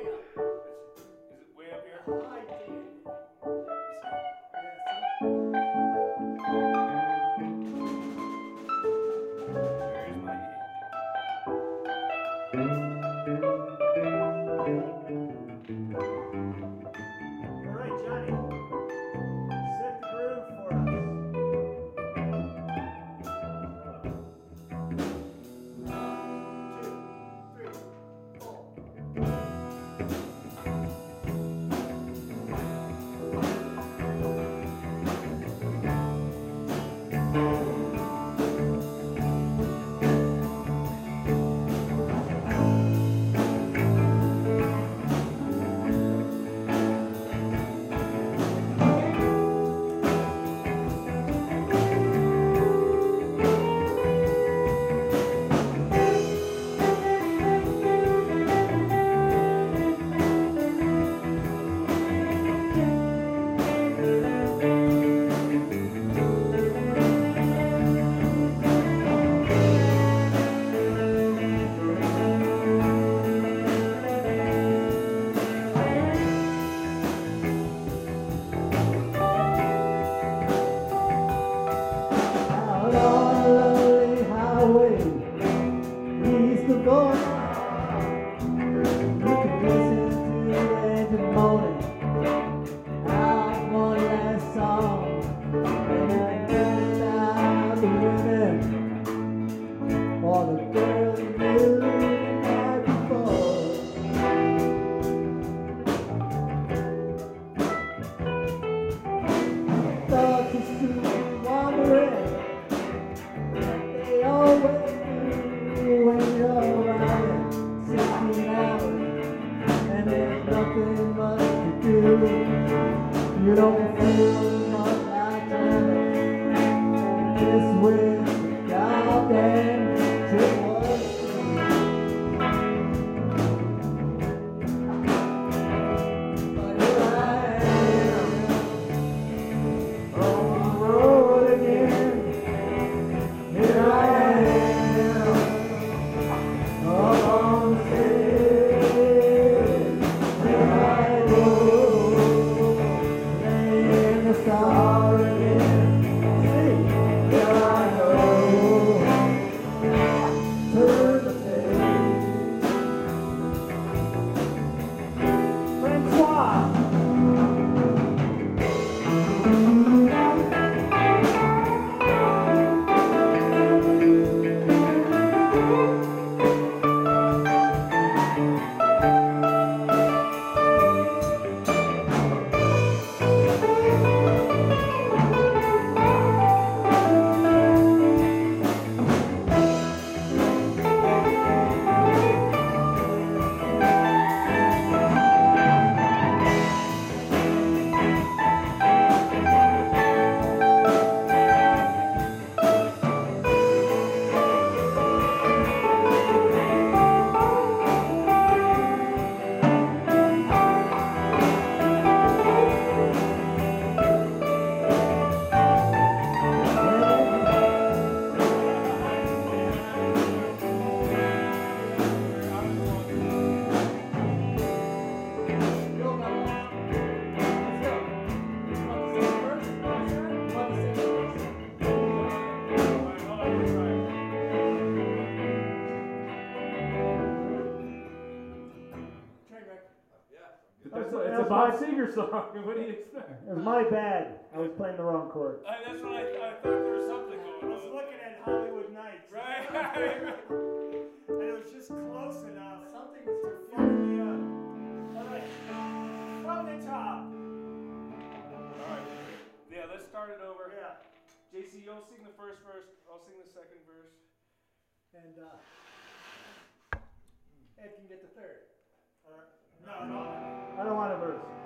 Is it way up here? You don't feel much like this way, It's a, it's a Bob Seger song. What do you expect? It was my bad. I was playing the wrong chord. I, that's what I, I thought there was something going on. I was looking at Hollywood Nights. Right. and it was just close enough. Something was too fucking me up. Alright. From the top. Alright. Yeah, let's start it over. Yeah. JC, you'll sing the first verse. I'll sing the second verse. And uh Ed can get the third. Or no, no. I don't want a verse.